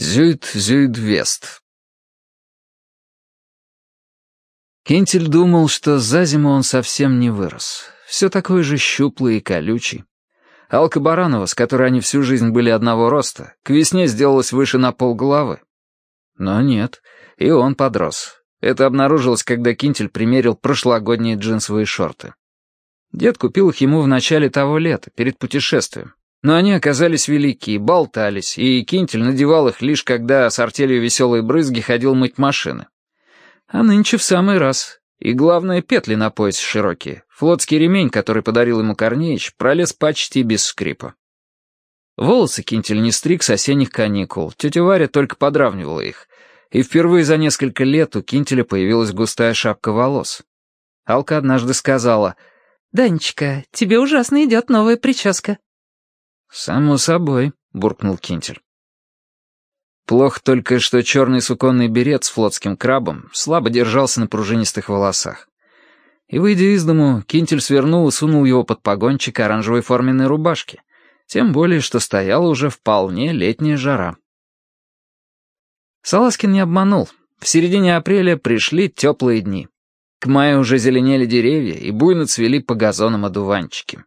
Зюит-Зюит-Вест. Кентель думал, что за зиму он совсем не вырос. Все такой же щуплый и колючий. Алка Баранова, с которой они всю жизнь были одного роста, к весне сделалась выше на полголовы. Но нет, и он подрос. Это обнаружилось, когда Кинтель примерил прошлогодние джинсовые шорты. Дед купил их ему в начале того лета, перед путешествием. Но они оказались велики, болтались, и Кинтель надевал их лишь когда с артелью веселой брызги ходил мыть машины. А нынче в самый раз. И главное, петли на поясе широкие. Флотский ремень, который подарил ему Корнеич, пролез почти без скрипа. Волосы Кинтель не стриг с осенних каникул, тетя Варя только подравнивала их. И впервые за несколько лет у Кинтеля появилась густая шапка волос. Алка однажды сказала, «Данечка, тебе ужасно идет новая прическа». «Само собой», — буркнул Кинтель. Плохо только, что черный суконный берет с флотским крабом слабо держался на пружинистых волосах. И, выйдя из дому, Кинтель свернул и сунул его под погончик оранжевой форменной рубашки, тем более, что стояла уже вполне летняя жара. Саласкин не обманул. В середине апреля пришли теплые дни. К маю уже зеленели деревья и буйно цвели по газонам одуванчики.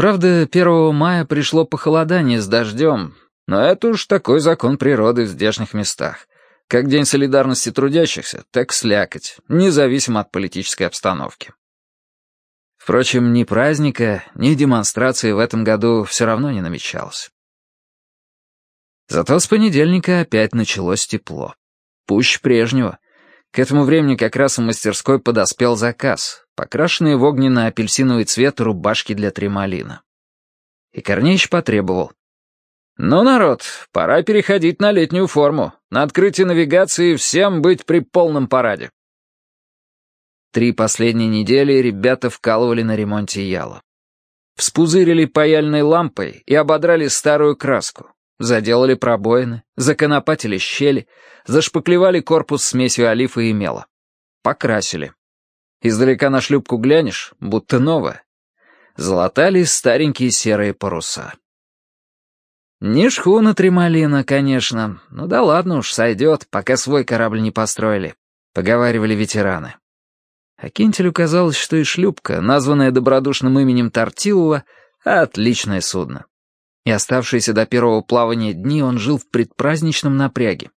Правда, 1 мая пришло похолодание с дождем, но это уж такой закон природы в здешних местах. Как День солидарности трудящихся, так слякоть, независимо от политической обстановки. Впрочем, ни праздника, ни демонстрации в этом году все равно не намечалось. Зато с понедельника опять началось тепло. Пуще прежнего. К этому времени как раз в мастерской подоспел заказ покрашенные в огненно-апельсиновый цвет рубашки для тремолина. И Корнеич потребовал. «Ну, народ, пора переходить на летнюю форму. На открытии навигации всем быть при полном параде». Три последние недели ребята вкалывали на ремонте яла. Вспузырили паяльной лампой и ободрали старую краску. Заделали пробоины, законопатили щели, зашпаклевали корпус смесью олифа и мела. Покрасили. Издалека на шлюпку глянешь, будто новая. Золотали старенькие серые паруса. Не шхуна Тремалина, конечно. Ну да ладно уж, сойдет, пока свой корабль не построили, — поговаривали ветераны. А Кентелю казалось, что и шлюпка, названная добродушным именем Тортилова, отличное судно. И оставшиеся до первого плавания дни он жил в предпраздничном напряге.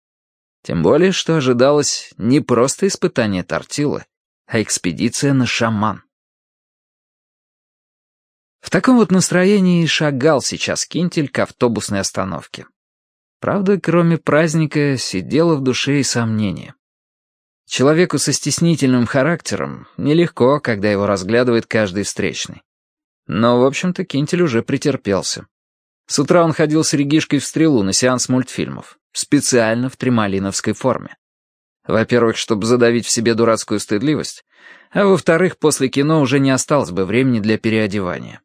Тем более, что ожидалось не просто испытание Тортилы, а экспедиция на шаман. В таком вот настроении шагал сейчас Кинтель к автобусной остановке. Правда, кроме праздника, сидело в душе и сомнение. Человеку со стеснительным характером нелегко, когда его разглядывает каждый встречный. Но, в общем-то, Кинтель уже претерпелся. С утра он ходил с Регишкой в стрелу на сеанс мультфильмов, специально в тремалиновской форме. Во-первых, чтобы задавить в себе дурацкую стыдливость, а во-вторых, после кино уже не осталось бы времени для переодевания.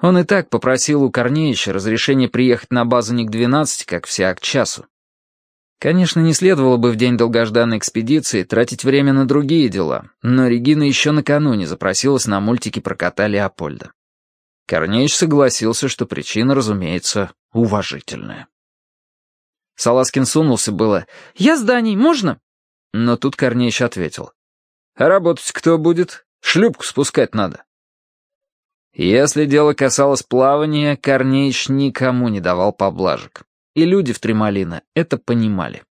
Он и так попросил у Корнеича разрешения приехать на базу не к 12, как все, а к часу. Конечно, не следовало бы в день долгожданной экспедиции тратить время на другие дела, но Регина еще накануне запросилась на мультики про кота Леопольда. Корнеич согласился, что причина, разумеется, уважительная. Саласкин сунулся было. «Я с Даней, можно?» Но тут Корнеич ответил. «А работать кто будет? Шлюпку спускать надо». Если дело касалось плавания, Корнеич никому не давал поблажек. И люди в Тремолино это понимали.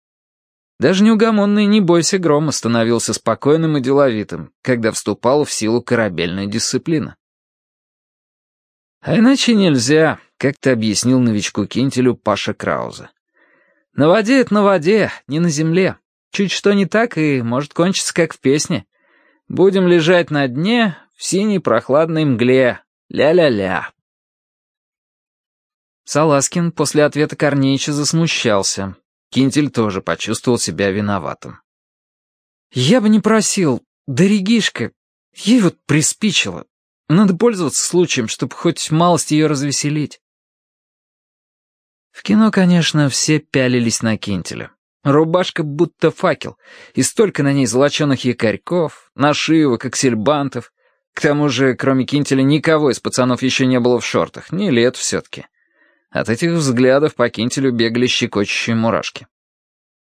Даже неугомонный «Не бойся грома» становился спокойным и деловитым, когда вступала в силу корабельная дисциплина. А иначе нельзя, как ты объяснил новичку Кинтелю Паша Крауза. На воде — это на воде, не на земле. Чуть что не так, и может кончиться, как в песне. Будем лежать на дне в синей прохладной мгле. Ля-ля-ля. Саласкин после ответа Корнеича засмущался. Кинтель тоже почувствовал себя виноватым. «Я бы не просил. Да Регишка, ей вот приспичило. Надо пользоваться случаем, чтобы хоть малость ее развеселить». В кино, конечно, все пялились на Кинтеля. Рубашка будто факел, и столько на ней золоченых якорьков, нашивок, аксельбантов. К тому же, кроме Кинтеля, никого из пацанов еще не было в шортах, не лет все-таки. От этих взглядов по кинтелю бегали щекочущие мурашки.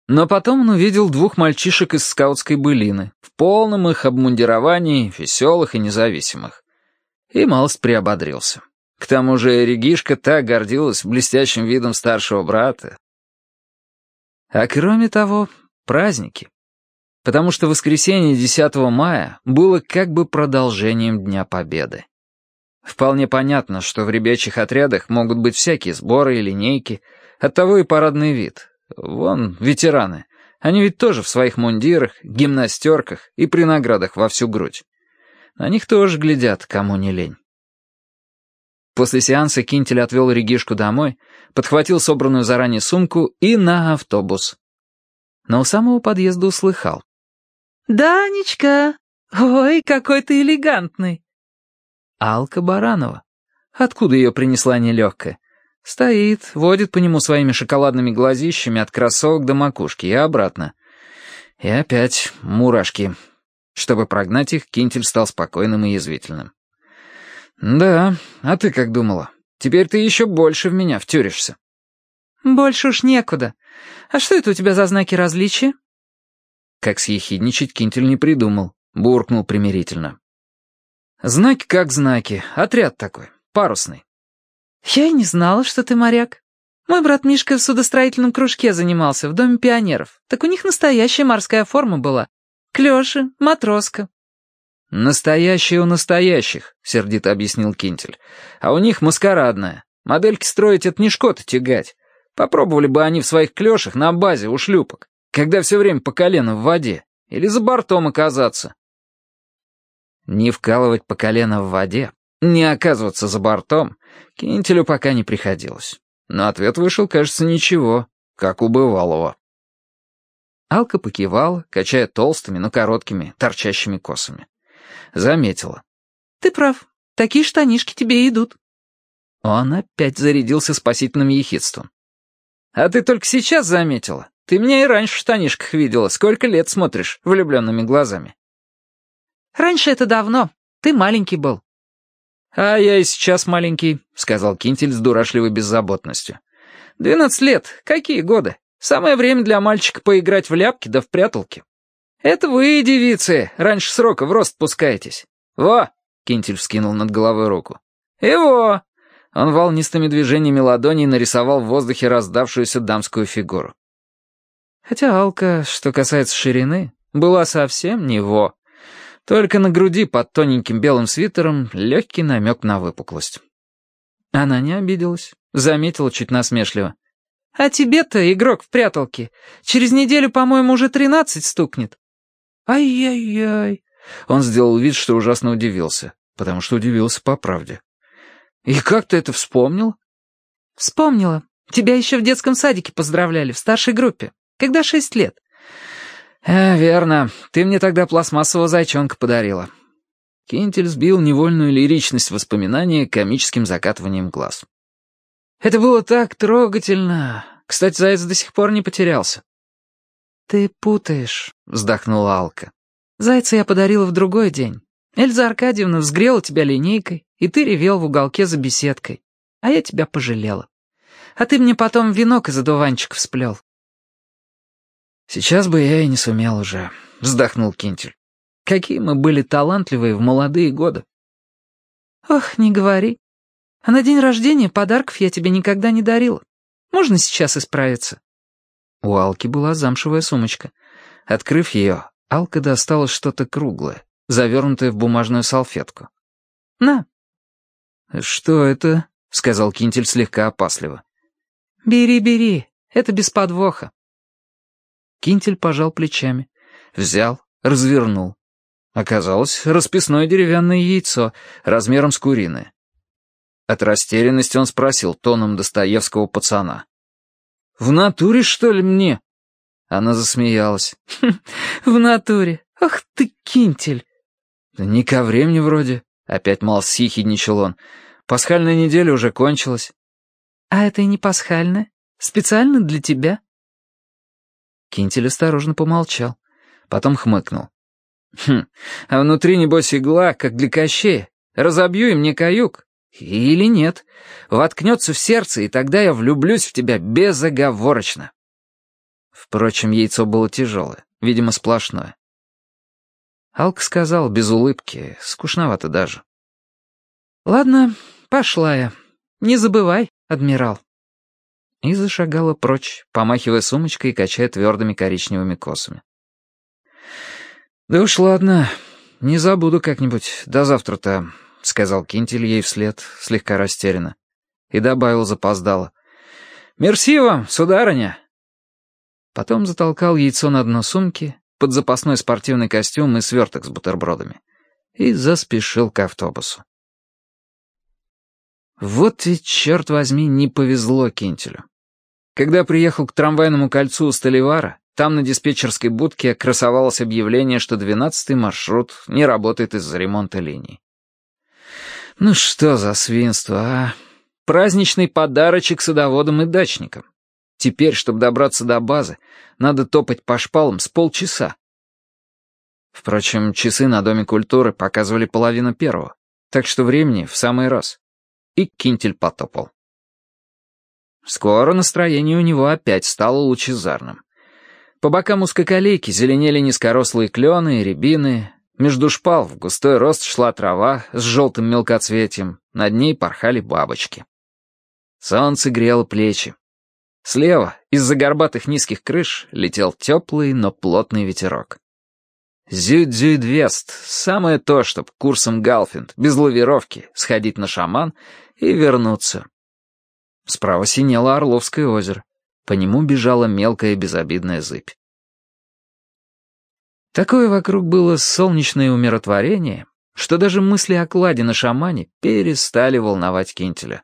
Но потом он увидел двух мальчишек из скаутской былины, в полном их обмундировании, веселых и независимых. И малость приободрился. К тому же Регишка так гордилась блестящим видом старшего брата. А кроме того, праздники. Потому что воскресенье 10 мая было как бы продолжением Дня Победы. Вполне понятно, что в ребячих отрядах могут быть всякие сборы и линейки, оттого и парадный вид. Вон, ветераны. Они ведь тоже в своих мундирах, гимнастерках и при наградах во всю грудь. На них тоже глядят, кому не лень. После сеанса Кинтель отвел Регишку домой, подхватил собранную заранее сумку и на автобус. Но у самого подъезда услыхал. «Данечка, ой, какой ты элегантный!» Алка Баранова. Откуда ее принесла нелегкая? Стоит, водит по нему своими шоколадными глазищами от кроссовок до макушки и обратно. И опять мурашки. Чтобы прогнать их, Кинтель стал спокойным и язвительным. «Да, а ты как думала? Теперь ты еще больше в меня втюришься». «Больше уж некуда. А что это у тебя за знаки различия?» Как съехидничать Кинтель не придумал, буркнул примирительно. «Знаки как знаки, отряд такой, парусный». «Я и не знала, что ты моряк. Мой брат Мишка в судостроительном кружке занимался, в Доме пионеров. Так у них настоящая морская форма была. Клёши, матроска». «Настоящие у настоящих», — сердито объяснил Кинтель. «А у них маскарадная. Модельки строить — это не шкоты тягать. Попробовали бы они в своих клёшах на базе у шлюпок, когда все время по колено в воде, или за бортом оказаться». Не вкалывать по колено в воде, не оказываться за бортом, Кинтелю пока не приходилось. Но ответ вышел, кажется, ничего, как у бывалого. Алка покивала, качая толстыми, но короткими, торчащими косами. Заметила. «Ты прав. Такие штанишки тебе идут». Он опять зарядился спасительным ехидством. «А ты только сейчас заметила? Ты меня и раньше в штанишках видела. Сколько лет смотришь влюбленными глазами?» «Раньше это давно. Ты маленький был». «А я и сейчас маленький», — сказал Кинтель с дурашливой беззаботностью. «Двенадцать лет. Какие годы? Самое время для мальчика поиграть в ляпки да в пряталки. Это вы, девицы, раньше срока в рост пускаетесь. Во!» — Кинтель вскинул над головой руку. «И во!» Он волнистыми движениями ладоней нарисовал в воздухе раздавшуюся дамскую фигуру. Хотя Алка, что касается ширины, была совсем не во. Только на груди под тоненьким белым свитером легкий намек на выпуклость. Она не обиделась, заметила чуть насмешливо. «А тебе-то, игрок в пряталки, через неделю, по-моему, уже тринадцать стукнет». «Ай-яй-яй!» Он сделал вид, что ужасно удивился, потому что удивился по правде. «И как ты это вспомнил?» «Вспомнила. Тебя еще в детском садике поздравляли, в старшей группе, когда шесть лет». «Э, верно. Ты мне тогда пластмассового зайчонка подарила». Кинтель сбил невольную лиричность воспоминания комическим закатыванием глаз. Это было так трогательно. Кстати, заяц до сих пор не потерялся. «Ты путаешь», — вздохнула Алка. «Зайца я подарила в другой день. Эльза Аркадьевна взгрела тебя линейкой, и ты ревел в уголке за беседкой. А я тебя пожалела. А ты мне потом венок из одуванчиков сплел». «Сейчас бы я и не сумел уже», — вздохнул Кинтель. «Какие мы были талантливые в молодые годы». «Ох, не говори. А на день рождения подарков я тебе никогда не дарила. Можно сейчас исправиться?» У Алки была замшевая сумочка. Открыв ее, Алка достала что-то круглое, завернутое в бумажную салфетку. «На». «Что это?» — сказал Кинтель слегка опасливо. «Бери, бери, это без подвоха». Кинтель пожал плечами, взял, развернул. Оказалось, расписное деревянное яйцо, размером с куриное. От растерянности он спросил тоном Достоевского пацана. «В натуре, что ли, мне?» Она засмеялась. «Хм, «В натуре. Ах ты, кинтель!» «Не ко времени вроде», — опять мал сихидничал он. «Пасхальная неделя уже кончилась». «А это и не пасхальная? Специально для тебя?» Кинтель осторожно помолчал, потом хмыкнул. «Хм, а внутри, небось, игла, как для Кощея. Разобью и мне каюк. Или нет. Воткнется в сердце, и тогда я влюблюсь в тебя безоговорочно. Впрочем, яйцо было тяжелое, видимо, сплошное. Алк сказал без улыбки, скучновато даже. «Ладно, пошла я. Не забывай, адмирал». И зашагала прочь, помахивая сумочкой и качая твердыми коричневыми косами. «Да уж ладно, не забуду как-нибудь, до завтра-то», — сказал Кинтель ей вслед, слегка растерянно. И добавил запоздало. «Мерси вам, сударыня!» Потом затолкал яйцо на дно сумки, под запасной спортивный костюм и сверток с бутербродами, и заспешил к автобусу. Вот ведь, черт возьми, не повезло Кинтелю. Когда приехал к трамвайному кольцу у Столивара, там на диспетчерской будке красовалось объявление, что двенадцатый маршрут не работает из-за ремонта линий. Ну что за свинство, а? Праздничный подарочек садоводам и дачникам. Теперь, чтобы добраться до базы, надо топать по шпалам с полчаса. Впрочем, часы на Доме культуры показывали половину первого, так что времени в самый раз. И Кинтель потопал. Скоро настроение у него опять стало лучезарным. По бокам узкоколейки зеленели низкорослые клены и рябины, между шпал в густой рост шла трава с желтым мелкоцветием, над ней порхали бабочки. Солнце грело плечи, Слева, из-за горбатых низких крыш, летел теплый, но плотный ветерок. Зюдзюдвест — самое то, чтоб курсом Галфинд, без лавировки, сходить на шаман и вернуться. Справа синело Орловское озеро. По нему бежала мелкая безобидная зыбь. Такое вокруг было солнечное умиротворение, что даже мысли о кладе на шамане перестали волновать Кентеля.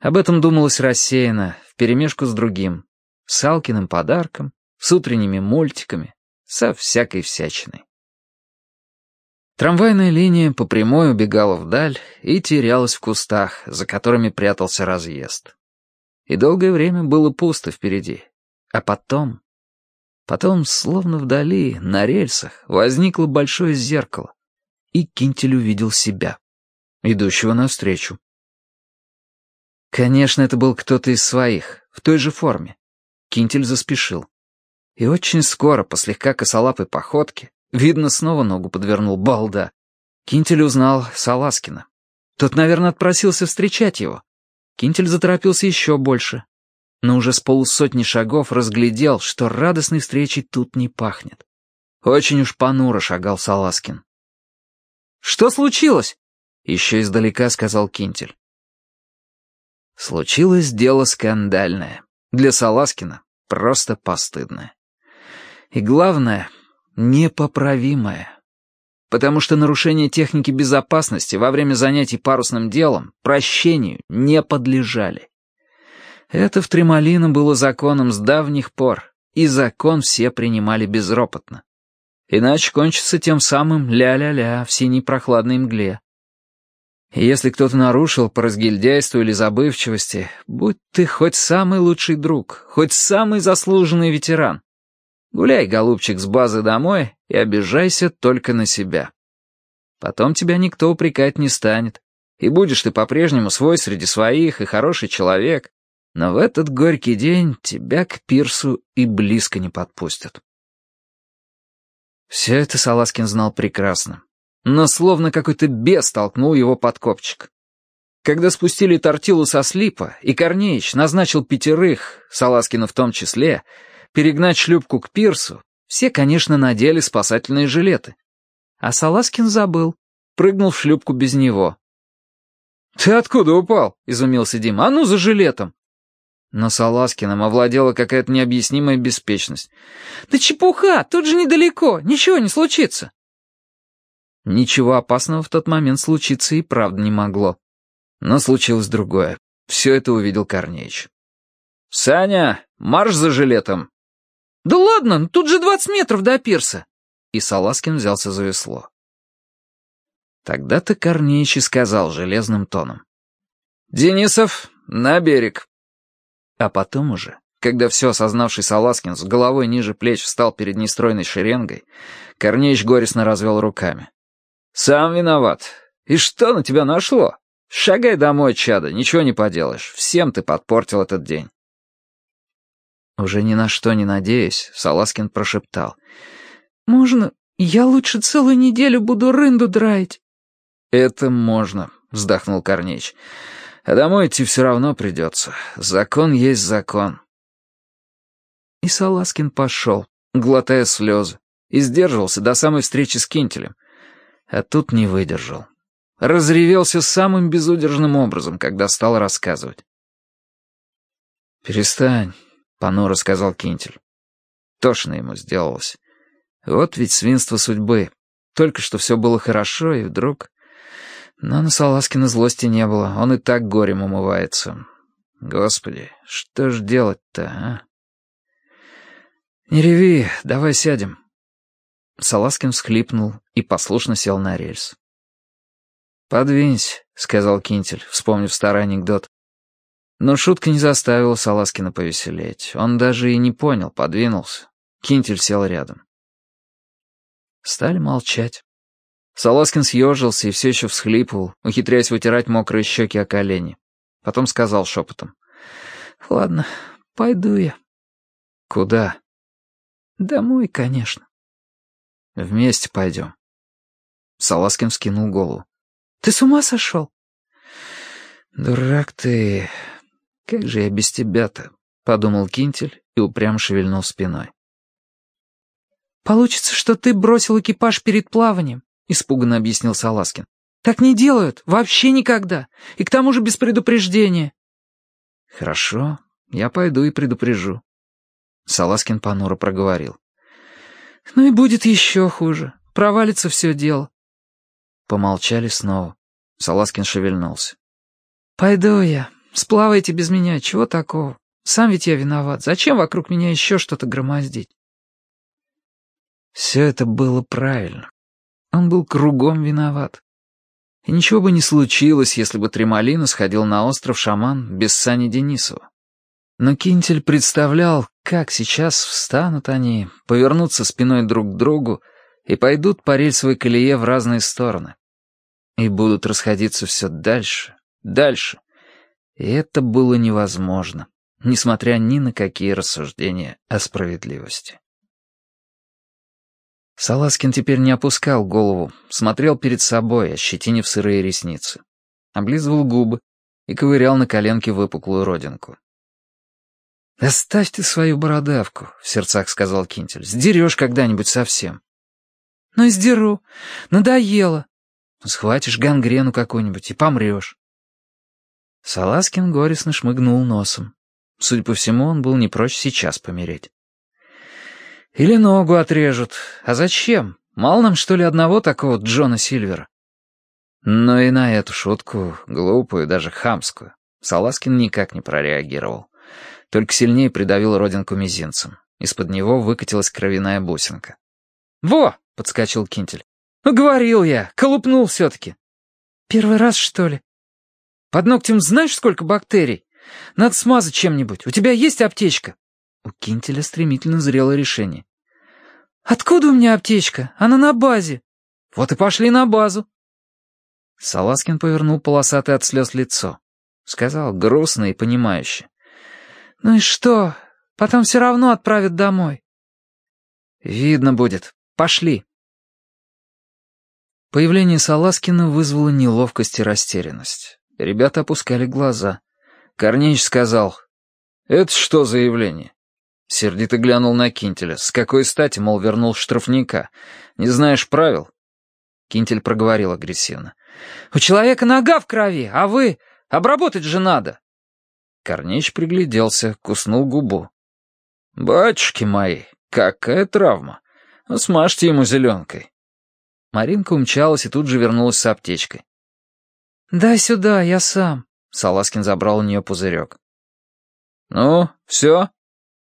Об этом думалось рассеянно, вперемешку с другим. С Алкиным подарком, с утренними мультиками, со всякой всячиной. Трамвайная линия по прямой убегала вдаль и терялась в кустах, за которыми прятался разъезд. И долгое время было пусто впереди. А потом... Потом, словно вдали, на рельсах, возникло большое зеркало, и Кинтель увидел себя, идущего навстречу. Конечно, это был кто-то из своих, в той же форме. Кинтель заспешил. И очень скоро, по слегка косолапой походке, видно, снова ногу подвернул балда. Кинтель узнал Саласкина. Тот, наверное, отпросился встречать его. Кинтель заторопился еще больше, но уже с полусотни шагов разглядел, что радостной встречей тут не пахнет. Очень уж понуро шагал Саласкин. «Что случилось?» — еще издалека сказал Кинтель. Случилось дело скандальное. Для Саласкина просто постыдное. И главное, непоправимое. Потому что нарушения техники безопасности во время занятий парусным делом прощению не подлежали. Это в Тремолино было законом с давних пор, и закон все принимали безропотно. Иначе кончится тем самым ля-ля-ля в синей прохладной мгле. И если кто-то нарушил по разгильдяйству или забывчивости, будь ты хоть самый лучший друг, хоть самый заслуженный ветеран. Гуляй, голубчик, с базы домой и обижайся только на себя. Потом тебя никто упрекать не станет, и будешь ты по-прежнему свой среди своих и хороший человек, но в этот горький день тебя к пирсу и близко не подпустят. Все это Саласкин знал прекрасно но словно какой-то бес толкнул его под копчик. Когда спустили тортилу со слипа, и Корнеич назначил пятерых, Саласкина в том числе, перегнать шлюпку к пирсу, все, конечно, надели спасательные жилеты. А Саласкин забыл, прыгнул в шлюпку без него. «Ты откуда упал?» — изумился Дима. «А ну за жилетом!» Но Саласкиным овладела какая-то необъяснимая беспечность. «Да чепуха! Тут же недалеко! Ничего не случится!» Ничего опасного в тот момент случиться и правда не могло. Но случилось другое. Все это увидел Корнеич. «Саня, марш за жилетом!» «Да ладно, ну тут же двадцать метров до пирса!» И Саласкин взялся за весло. Тогда-то Корнеич и сказал железным тоном. «Денисов, на берег!» А потом уже, когда все осознавший Саласкин с головой ниже плеч встал перед нестройной шеренгой, Корнеич горестно развел руками. «Сам виноват. И что на тебя нашло? Шагай домой, чада, ничего не поделаешь. Всем ты подпортил этот день. Уже ни на что не надеясь, Саласкин прошептал. «Можно я лучше целую неделю буду рынду драить?» «Это можно», — вздохнул Корнеич. «А домой идти все равно придется. Закон есть закон». И Саласкин пошел, глотая слезы, и сдерживался до самой встречи с Кинтелем. А тут не выдержал. Разревелся самым безудержным образом, когда стал рассказывать. «Перестань», — понуро сказал Кинтель. Тошно ему сделалось. Вот ведь свинство судьбы. Только что все было хорошо, и вдруг... Но на Саласкина злости не было, он и так горем умывается. Господи, что ж делать-то, а? «Не реви, давай сядем». Саласкин всхлипнул и послушно сел на рельс. «Подвинься», — сказал Кинтель, вспомнив старый анекдот. Но шутка не заставила Саласкина повеселеть. Он даже и не понял, подвинулся. Кинтель сел рядом. Стали молчать. Саласкин съежился и все еще всхлипывал, ухитряясь вытирать мокрые щеки о колени. Потом сказал шепотом. «Ладно, пойду я». «Куда?» «Домой, конечно». «Вместе пойдем». Саласкин вскинул голову. «Ты с ума сошел?» «Дурак ты. Как же я без тебя-то?» — подумал Кинтель и упрямо шевельнул спиной. «Получится, что ты бросил экипаж перед плаванием», — испуганно объяснил Саласкин. «Так не делают, вообще никогда, и к тому же без предупреждения». «Хорошо, я пойду и предупрежу», — Саласкин понуро проговорил. «Ну и будет еще хуже, провалится все дело». Помолчали снова. Саласкин шевельнулся. «Пойду я. Сплавайте без меня. Чего такого? Сам ведь я виноват. Зачем вокруг меня еще что-то громоздить?» Все это было правильно. Он был кругом виноват. И ничего бы не случилось, если бы Тремолина сходил на остров Шаман без Сани Денисова. Но Кинтель представлял, как сейчас встанут они, повернутся спиной друг к другу и пойдут по рельсовой колее в разные стороны. И будут расходиться все дальше, дальше. И это было невозможно, несмотря ни на какие рассуждения о справедливости. Саласкин теперь не опускал голову, смотрел перед собой, ощетинив сырые ресницы. Облизывал губы и ковырял на коленке выпуклую родинку. «Оставь ты свою бородавку», — в сердцах сказал Кинтель. «Сдерешь когда-нибудь совсем». «Ну, сдеру. Надоело». «Схватишь гангрену какую-нибудь и помрешь». Саласкин горестно шмыгнул носом. Судя по всему, он был не прочь сейчас помереть. Или ногу отрежут. А зачем? Мало нам, что ли, одного такого Джона Сильвера? Но и на эту шутку, глупую, даже хамскую, Саласкин никак не прореагировал. Только сильнее придавил родинку мизинцем. Из-под него выкатилась кровяная бусинка. «Во!» — подскочил Кинтель. «Ну, говорил я, колупнул все-таки». «Первый раз, что ли?» «Под ногтем знаешь, сколько бактерий? Надо смазать чем-нибудь. У тебя есть аптечка?» У Кинтеля стремительно зрело решение. «Откуда у меня аптечка? Она на базе». «Вот и пошли на базу». Саласкин повернул полосатое от слез лицо. Сказал грустно и понимающе. «Ну и что? Потом все равно отправят домой». «Видно будет. Пошли». Появление Саласкина вызвало неловкость и растерянность. Ребята опускали глаза. Корнеич сказал, «Это что за явление? Сердито глянул на Кинтеля. С какой стати, мол, вернул штрафника? Не знаешь правил? Кинтель проговорил агрессивно. «У человека нога в крови, а вы... Обработать же надо!» Корнеич пригляделся, куснул губу. «Батюшки мои, какая травма! Смажьте ему зеленкой!» Маринка умчалась и тут же вернулась с аптечкой. «Дай сюда, я сам», — Саласкин забрал у нее пузырек. «Ну, все?»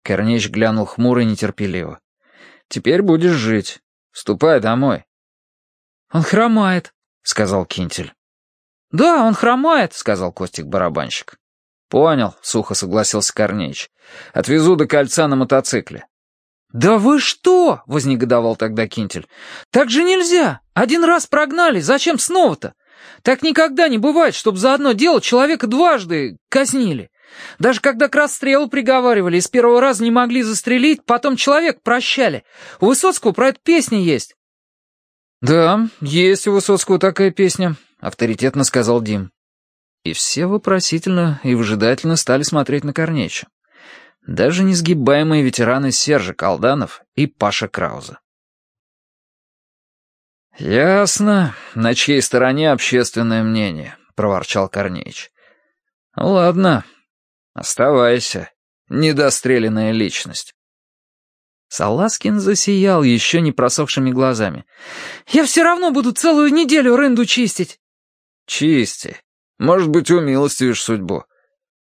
Корнеич глянул хмуро и нетерпеливо. «Теперь будешь жить. Ступай домой». «Он хромает», — сказал Кинтель. «Да, он хромает», — сказал Костик-барабанщик. «Понял», — сухо согласился Корнеич. «Отвезу до кольца на мотоцикле». «Да вы что?» — вознегодовал тогда Кинтель. «Так же нельзя. Один раз прогнали. Зачем снова-то? Так никогда не бывает, чтобы за одно дело человека дважды казнили. Даже когда к расстрелу приговаривали и с первого раза не могли застрелить, потом человек прощали. У Высоцкого про это песня есть». «Да, есть у Высоцкого такая песня», — авторитетно сказал Дим. И все вопросительно и выжидательно стали смотреть на Корнеча. Даже несгибаемые ветераны Сержа Колданов и Паша Крауза. «Ясно, на чьей стороне общественное мнение», — проворчал Корнеич. «Ладно, оставайся, недостреленная личность». Саласкин засиял еще не просохшими глазами. «Я все равно буду целую неделю рынду чистить». «Чисти. Может быть, умилостивишь судьбу.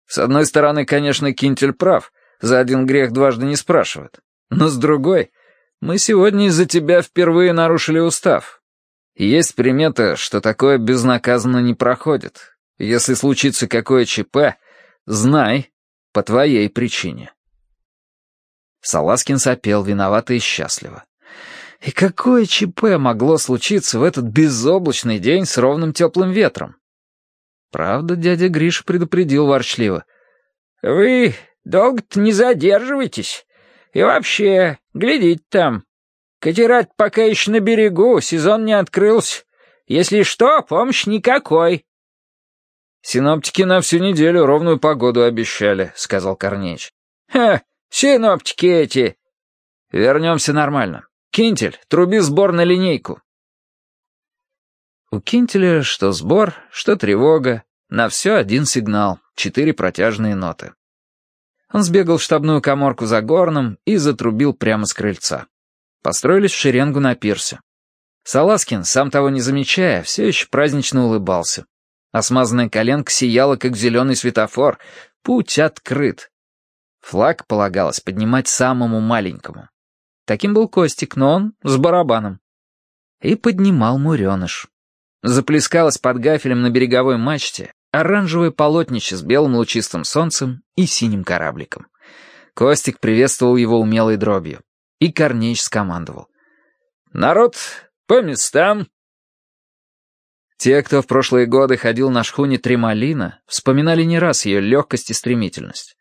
С одной стороны, конечно, Кинтель прав, за один грех дважды не спрашивают. Но с другой, мы сегодня из-за тебя впервые нарушили устав. есть примета, что такое безнаказанно не проходит. Если случится какое ЧП, знай, по твоей причине. Саласкин сопел виновато и счастливо. И какое ЧП могло случиться в этот безоблачный день с ровным теплым ветром? Правда, дядя Гриш предупредил ворчливо. «Вы долго-то не задерживайтесь. И вообще, глядите там. Катера пока еще на берегу, сезон не открылся. Если что, помощь никакой». «Синоптики на всю неделю ровную погоду обещали», — сказал Корнеич. «Ха, синоптики эти». «Вернемся нормально. Кинтель, труби сбор на линейку». У Кинтеля что сбор, что тревога. На все один сигнал, четыре протяжные ноты. Он сбегал в штабную коморку за горном и затрубил прямо с крыльца. Построились в шеренгу на пирсе. Саласкин, сам того не замечая, все еще празднично улыбался. А смазанная коленка сияла, как зеленый светофор. Путь открыт. Флаг полагалось поднимать самому маленькому. Таким был Костик, но он с барабаном. И поднимал муреныш. Заплескалось под гафелем на береговой мачте оранжевое полотнище с белым лучистым солнцем и синим корабликом. Костик приветствовал его умелой дробью. И Корнеич скомандовал. «Народ, по местам!» Те, кто в прошлые годы ходил на шхуне Тремалина, вспоминали не раз ее легкость и стремительность.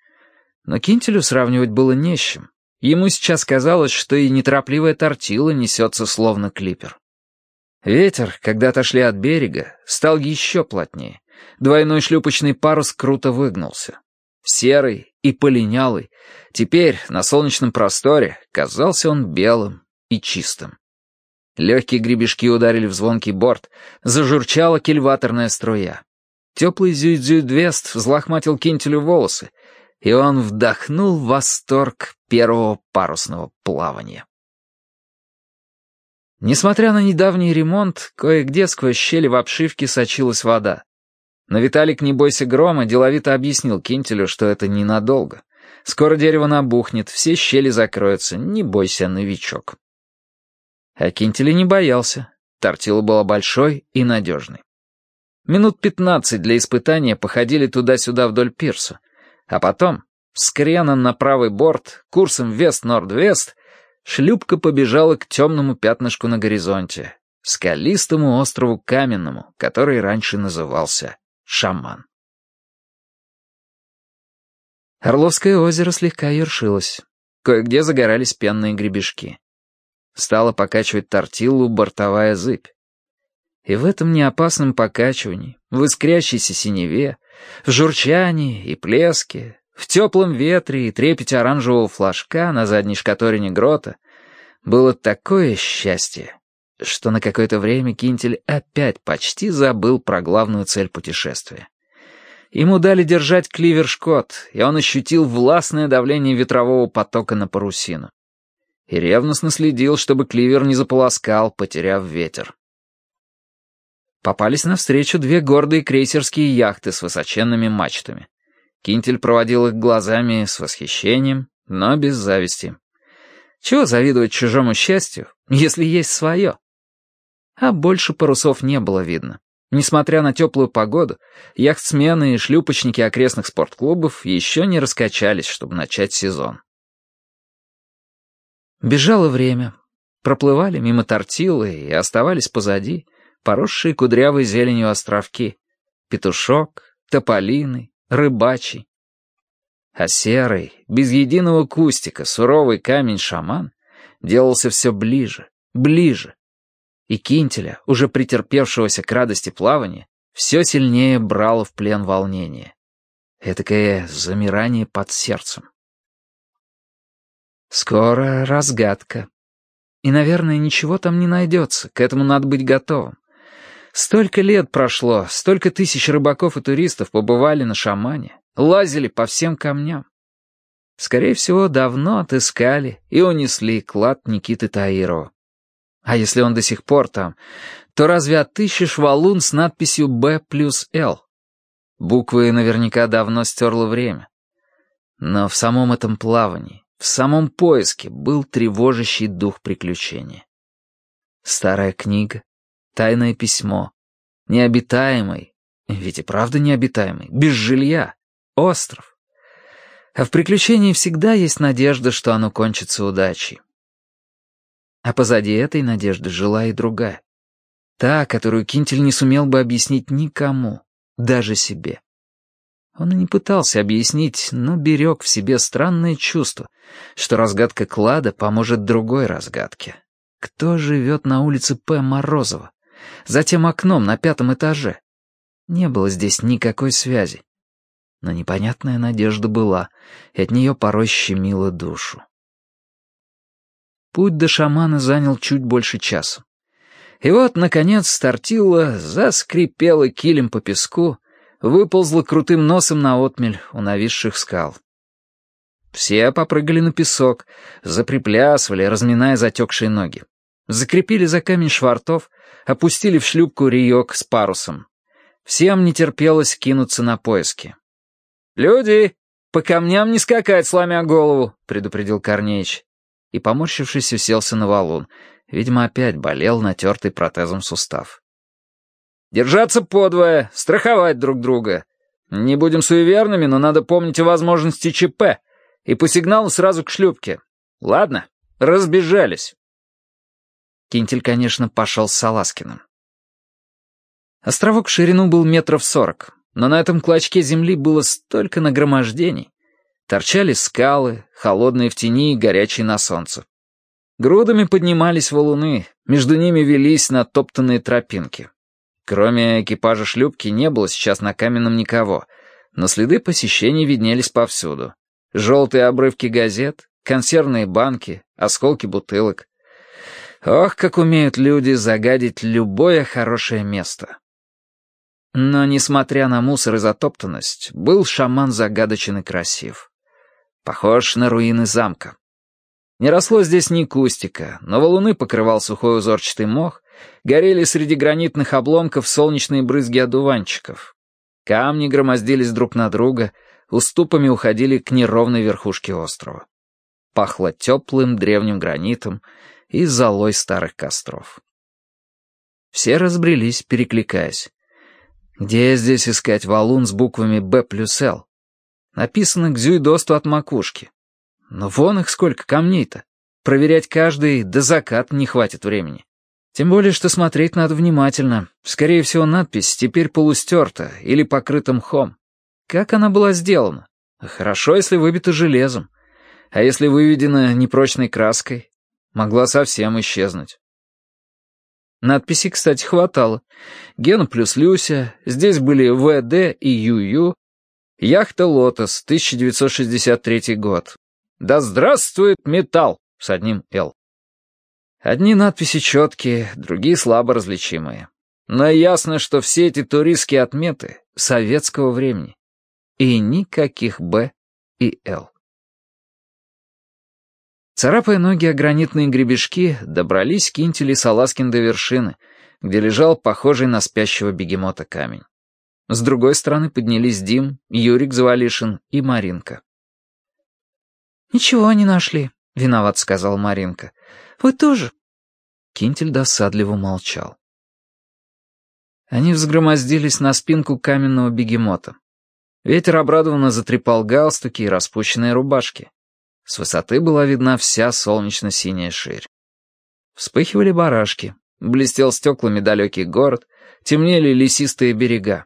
Но Кинтелю сравнивать было не с чем. Ему сейчас казалось, что и неторопливая тортила несется словно клипер. Ветер, когда отошли от берега, стал еще плотнее. Двойной шлюпочный парус круто выгнулся. Серый и полинялый, теперь на солнечном просторе казался он белым и чистым. Легкие гребешки ударили в звонкий борт, зажурчала кильваторная струя. Теплый зюйдзюйдвест взлохматил кинтелю волосы, и он вдохнул восторг первого парусного плавания. Несмотря на недавний ремонт, кое-где сквозь щели в обшивке сочилась вода. Но Виталик, не бойся грома, деловито объяснил Кинтелю, что это ненадолго. Скоро дерево набухнет, все щели закроются, не бойся, новичок. А Кинтеля не боялся. Тортила была большой и надежной. Минут пятнадцать для испытания походили туда-сюда вдоль пирса. А потом, с креном на правый борт, курсом вест-норд-вест, шлюпка побежала к темному пятнышку на горизонте, скалистому острову Каменному, который раньше назывался Шаман. Орловское озеро слегка ершилось. Кое-где загорались пенные гребешки. Стала покачивать тортиллу бортовая зыбь. И в этом неопасном покачивании, в искрящейся синеве, в журчании и плеске, в теплом ветре и трепете оранжевого флажка на задней шкаторине грота было такое счастье, что на какое-то время Кинтель опять почти забыл про главную цель путешествия. Ему дали держать кливер-шкот, и он ощутил властное давление ветрового потока на парусину. И ревностно следил, чтобы кливер не заполоскал, потеряв ветер. Попались навстречу две гордые крейсерские яхты с высоченными мачтами. Кинтель проводил их глазами с восхищением, но без зависти. Чего завидовать чужому счастью, если есть свое? А больше парусов не было видно. Несмотря на теплую погоду, яхтсмены и шлюпочники окрестных спортклубов еще не раскачались, чтобы начать сезон. Бежало время. Проплывали мимо тортилы и оставались позади поросшие кудрявой зеленью островки. Петушок, тополиный, рыбачий. А серый, без единого кустика, суровый камень-шаман делался все ближе, ближе. И кинтеля, уже претерпевшегося к радости плавания, все сильнее брало в плен волнение. Этакое замирание под сердцем. Скоро разгадка. И, наверное, ничего там не найдется, к этому надо быть готовым. Столько лет прошло, столько тысяч рыбаков и туристов побывали на шамане, лазили по всем камням. Скорее всего, давно отыскали и унесли клад Никиты Таирова. А если он до сих пор там, то разве отыщешь валун с надписью «Б плюс Л»? Буквы наверняка давно стерло время. Но в самом этом плавании, в самом поиске был тревожащий дух приключения. Старая книга, тайное письмо, необитаемый, ведь и правда необитаемый, без жилья, остров. А в приключении всегда есть надежда, что оно кончится удачей. А позади этой надежды жила и другая. Та, которую Кинтель не сумел бы объяснить никому даже себе. Он и не пытался объяснить, но берег в себе странное чувство, что разгадка клада поможет другой разгадке. Кто живет на улице П. Морозова? За тем окном на пятом этаже. Не было здесь никакой связи. Но непонятная надежда была, и от нее порой щемило душу. Путь до шамана занял чуть больше часа. И вот, наконец, стартила, заскрипела килем по песку, выползла крутым носом на отмель у нависших скал. Все попрыгали на песок, заприплясывали, разминая затекшие ноги. Закрепили за камень швартов, опустили в шлюпку риек с парусом. Всем не терпелось кинуться на поиски. «Люди, по камням не скакать, сломя голову», — предупредил Корнеич. И, поморщившись, уселся на валун — Видимо, опять болел натертый протезом сустав. «Держаться подвое, страховать друг друга. Не будем суеверными, но надо помнить о возможности ЧП. И по сигналу сразу к шлюпке. Ладно, разбежались». Кинтель, конечно, пошел с Саласкиным. Островок в ширину был метров сорок, но на этом клочке земли было столько нагромождений. Торчали скалы, холодные в тени и горячие на солнце. Грудами поднимались валуны, между ними велись натоптанные тропинки. Кроме экипажа шлюпки не было сейчас на каменном никого, но следы посещений виднелись повсюду. Желтые обрывки газет, консервные банки, осколки бутылок. Ох, как умеют люди загадить любое хорошее место. Но, несмотря на мусор и затоптанность, был шаман загадочен и красив. Похож на руины замка. Не росло здесь ни кустика, но валуны покрывал сухой узорчатый мох, горели среди гранитных обломков солнечные брызги одуванчиков. Камни громоздились друг на друга, уступами уходили к неровной верхушке острова. Пахло теплым древним гранитом и золой старых костров. Все разбрелись, перекликаясь. Где здесь искать валун с буквами «Б плюс Л»? Написано к зюйдосту от макушки. Но вон их сколько камней-то. Проверять каждый до заката не хватит времени. Тем более, что смотреть надо внимательно. Скорее всего, надпись теперь полустерта или покрыта мхом. Как она была сделана? Хорошо, если выбита железом. А если выведена непрочной краской? Могла совсем исчезнуть. Надписи, кстати, хватало. Гена плюс Люся, здесь были ВД и ЮЮ, яхта «Лотос», 1963 год, «Да здравствует металл!» с одним «Л». Одни надписи четкие, другие слабо различимые. Но ясно, что все эти туристские отметы советского времени. И никаких «Б» и «Л». Царапая ноги о гранитные гребешки, добрались Кинтель и Саласкин до вершины, где лежал похожий на спящего бегемота камень. С другой стороны поднялись Дим, Юрик Завалишин и Маринка. «Ничего не нашли», — виноват сказал Маринка. «Вы тоже?» Кинтель досадливо молчал. Они взгромоздились на спинку каменного бегемота. Ветер обрадованно затрепал галстуки и распущенные рубашки. С высоты была видна вся солнечно-синяя ширь. Вспыхивали барашки. Блестел стеклами далекий город, темнели лесистые берега.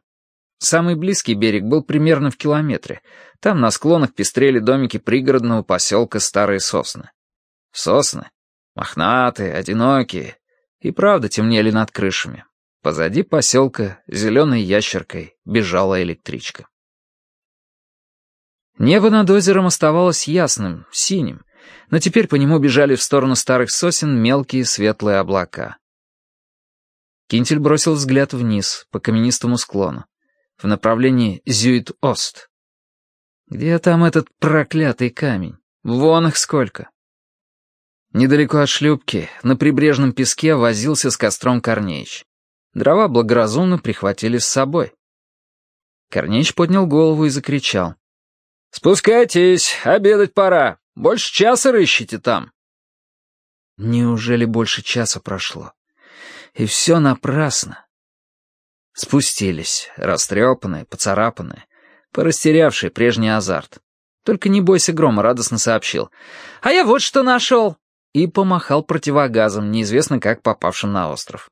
Самый близкий берег был примерно в километре. Там на склонах пестрели домики пригородного поселка Старые Сосны. Сосны. Мохнатые, одинокие. И правда темнели над крышами. Позади поселка зеленой ящеркой бежала электричка. Небо над озером оставалось ясным, синим, но теперь по нему бежали в сторону старых сосен мелкие светлые облака. Кинтель бросил взгляд вниз, по каменистому склону, в направлении Зюит-Ост. Где там этот проклятый камень? Вон их сколько. Недалеко от шлюпки, на прибрежном песке, возился с костром Корнеич. Дрова благоразумно прихватили с собой. Корнеич поднял голову и закричал. «Спускайтесь, обедать пора. Больше часа рыщите там». Неужели больше часа прошло? И все напрасно. Спустились, растрепанные, поцарапанные, порастерявшие прежний азарт. Только не бойся грома, радостно сообщил. «А я вот что нашел!» И помахал противогазом, неизвестно как попавшим на остров.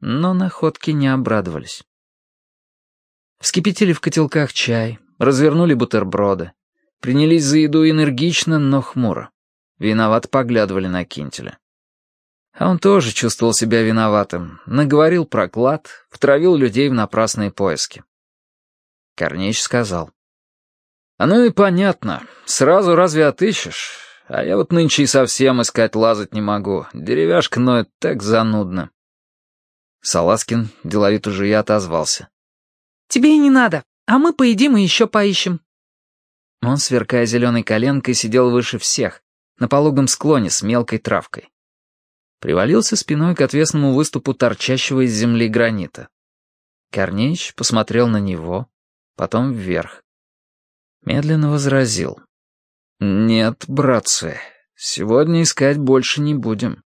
Но находки не обрадовались. Вскипятили в котелках чай, развернули бутерброды. Принялись за еду энергично, но хмуро. Виноват поглядывали на Кинтеля. А он тоже чувствовал себя виноватым, наговорил про клад, втравил людей в напрасные поиски. Корнеич сказал. «А ну и понятно, сразу разве отыщешь? А я вот нынче и совсем искать лазать не могу, деревяшка ноет так занудно». Саласкин деловито уже и отозвался. «Тебе и не надо, а мы поедим и еще поищем». Он, сверкая зеленой коленкой, сидел выше всех, на пологом склоне с мелкой травкой. Привалился спиной к отвесному выступу торчащего из земли гранита. Корнеич посмотрел на него, потом вверх. Медленно возразил. «Нет, братцы, сегодня искать больше не будем.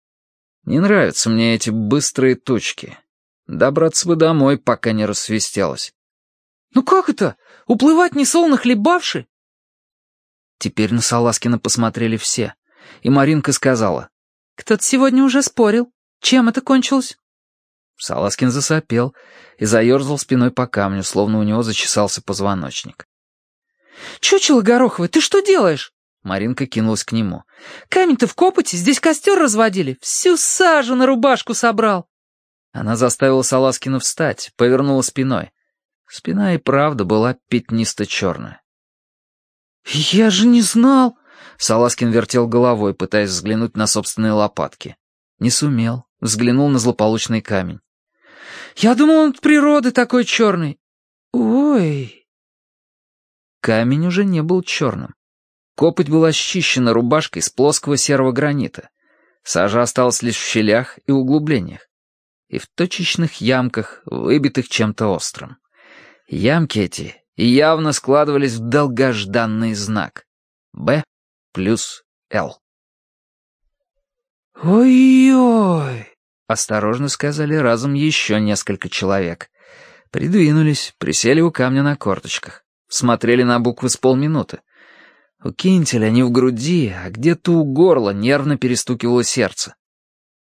Не нравятся мне эти быстрые тучки. Добраться бы домой, пока не рассвистелось». «Ну как это? Уплывать не солоно хлебавши?» Теперь на Саласкина посмотрели все, и Маринка сказала. «Кто-то сегодня уже спорил. Чем это кончилось?» Саласкин засопел и заерзал спиной по камню, словно у него зачесался позвоночник. «Чучело Гороховое, ты что делаешь?» Маринка кинулась к нему. «Камень-то в копоте, здесь костер разводили, всю сажу на рубашку собрал». Она заставила Саласкина встать, повернула спиной. Спина и правда была пятнисто-черная. «Я же не знал!» Саласкин вертел головой, пытаясь взглянуть на собственные лопатки. Не сумел, взглянул на злополучный камень. «Я думал, он от природы такой черный. Ой!» Камень уже не был черным. Копоть была счищена рубашкой из плоского серого гранита. Сажа осталась лишь в щелях и углублениях. И в точечных ямках, выбитых чем-то острым. Ямки эти явно складывались в долгожданный знак. Б плюс Л. «Ой-ой!» — осторожно сказали разом еще несколько человек. Придвинулись, присели у камня на корточках. Смотрели на буквы с полминуты. У Кинтеля не в груди, а где-то у горла нервно перестукивало сердце.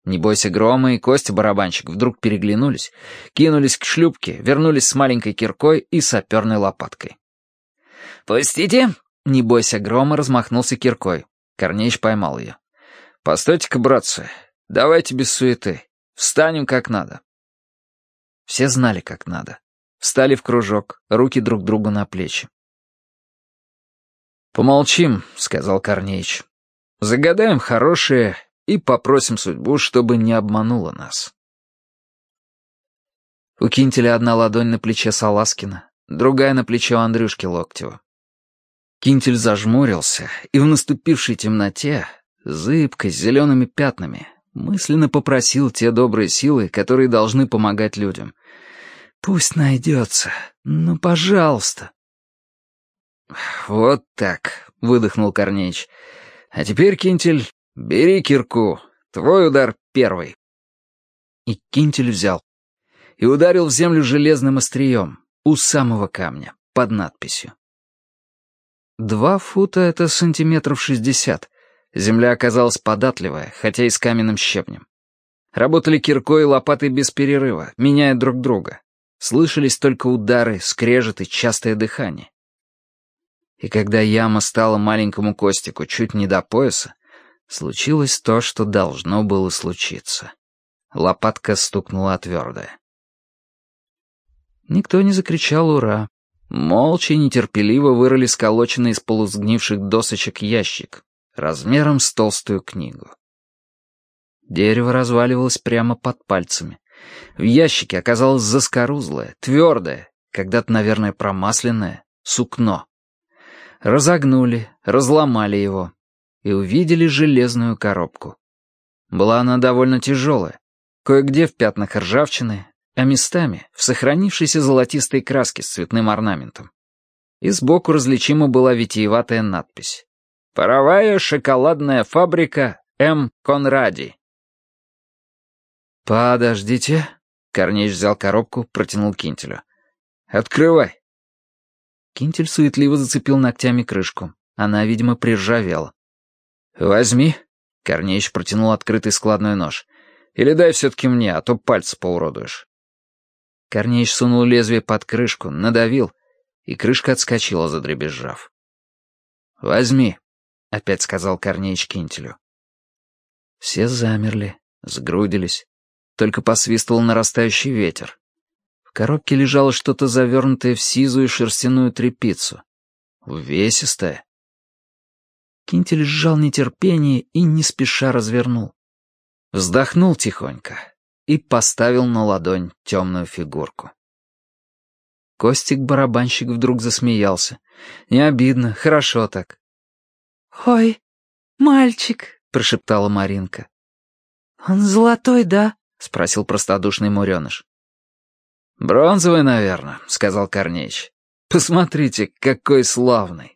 Не бойся грома и Костя-барабанщик вдруг переглянулись, кинулись к шлюпке, вернулись с маленькой киркой и саперной лопаткой. «Пустите!» — не бойся грома размахнулся киркой. Корнеич поймал ее. «Постойте-ка, братцы, давайте без суеты. Встанем как надо». Все знали, как надо. Встали в кружок, руки друг другу на плечи. «Помолчим», — сказал Корнеич. «Загадаем хорошее и попросим судьбу, чтобы не обманула нас. У Кинтеля одна ладонь на плече Саласкина, другая на плече Андрюшки Локтева. Кинтель зажмурился, и в наступившей темноте, зыбкой, с зелеными пятнами, мысленно попросил те добрые силы, которые должны помогать людям. «Пусть найдется. Ну, пожалуйста». «Вот так», — выдохнул Корнеич. «А теперь, Кинтель, «Бери кирку. Твой удар первый». И кинтель взял. И ударил в землю железным острием, у самого камня, под надписью. Два фута — это сантиметров шестьдесят. Земля оказалась податливая, хотя и с каменным щебнем. Работали киркой и лопатой без перерыва, меняя друг друга. Слышались только удары, скрежет и частое дыхание. И когда яма стала маленькому Костику чуть не до пояса, случилось то, что должно было случиться. Лопатка стукнула твердая. Никто не закричал «Ура!». Молча и нетерпеливо вырыли сколоченный из полусгнивших досочек ящик, размером с толстую книгу. Дерево разваливалось прямо под пальцами. В ящике оказалось заскорузлое, твердое, когда-то, наверное, промасленное, сукно. Разогнули, разломали его и увидели железную коробку. Была она довольно тяжелая, кое-где в пятнах ржавчины, а местами в сохранившейся золотистой краске с цветным орнаментом. И сбоку различима была витиеватая надпись. «Паровая шоколадная фабрика М. Конради». «Подождите». Корнеич взял коробку, протянул Кинтелю. «Открывай». Кинтель суетливо зацепил ногтями крышку. Она, видимо, приржавела. «Возьми». Корнеич протянул открытый складной нож. «Или дай все-таки мне, а то пальцы поуродуешь». Корнеич сунул лезвие под крышку, надавил, и крышка отскочила, задребезжав. «Возьми», — опять сказал Корнеич Кинтелю. Все замерли, сгрудились. Только посвистывал нарастающий ветер. В коробке лежало что-то завернутое в сизую шерстяную тряпицу. Увесистое. Кинтель сжал нетерпение и не спеша развернул. Вздохнул тихонько и поставил на ладонь темную фигурку. Костик-барабанщик вдруг засмеялся. Не обидно, хорошо так. «Ой, мальчик», — прошептала Маринка. «Он золотой, да?» — спросил простодушный Муреныш. «Бронзовый, наверное», — сказал Корнеич. «Посмотрите, какой славный».